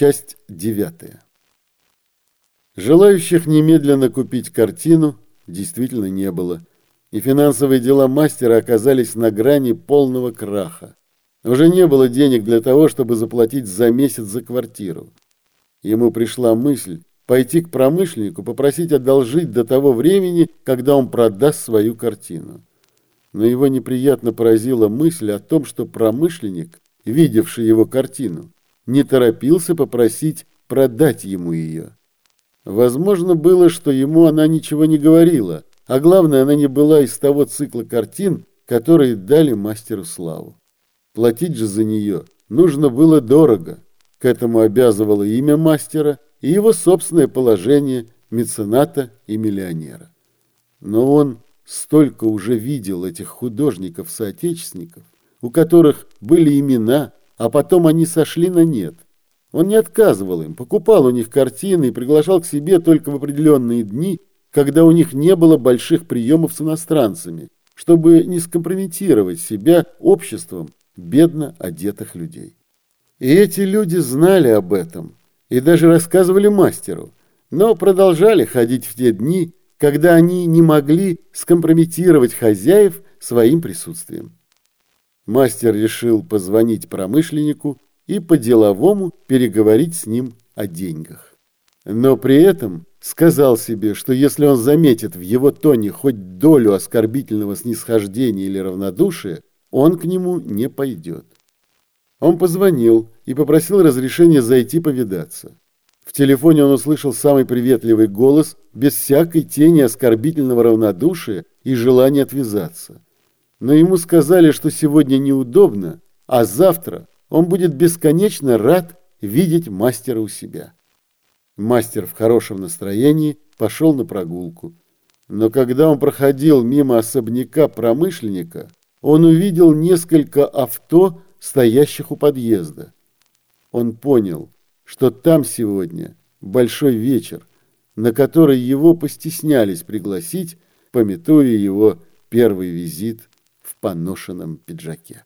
Часть девятая. Желающих немедленно купить картину действительно не было, и финансовые дела мастера оказались на грани полного краха. Уже не было денег для того, чтобы заплатить за месяц за квартиру. Ему пришла мысль пойти к промышленнику, попросить одолжить до того времени, когда он продаст свою картину. Но его неприятно поразила мысль о том, что промышленник, видевший его картину, не торопился попросить продать ему ее. Возможно было, что ему она ничего не говорила, а главное, она не была из того цикла картин, которые дали мастеру славу. Платить же за нее нужно было дорого. К этому обязывало имя мастера и его собственное положение мецената и миллионера. Но он столько уже видел этих художников-соотечественников, у которых были имена, а потом они сошли на нет. Он не отказывал им, покупал у них картины и приглашал к себе только в определенные дни, когда у них не было больших приемов с иностранцами, чтобы не скомпрометировать себя обществом бедно одетых людей. И эти люди знали об этом и даже рассказывали мастеру, но продолжали ходить в те дни, когда они не могли скомпрометировать хозяев своим присутствием. Мастер решил позвонить промышленнику и по-деловому переговорить с ним о деньгах. Но при этом сказал себе, что если он заметит в его тоне хоть долю оскорбительного снисхождения или равнодушия, он к нему не пойдет. Он позвонил и попросил разрешения зайти повидаться. В телефоне он услышал самый приветливый голос, без всякой тени оскорбительного равнодушия и желания отвязаться но ему сказали, что сегодня неудобно, а завтра он будет бесконечно рад видеть мастера у себя. Мастер в хорошем настроении пошел на прогулку. Но когда он проходил мимо особняка промышленника, он увидел несколько авто, стоящих у подъезда. Он понял, что там сегодня большой вечер, на который его постеснялись пригласить, пометуя его первый визит поношенном пиджаке.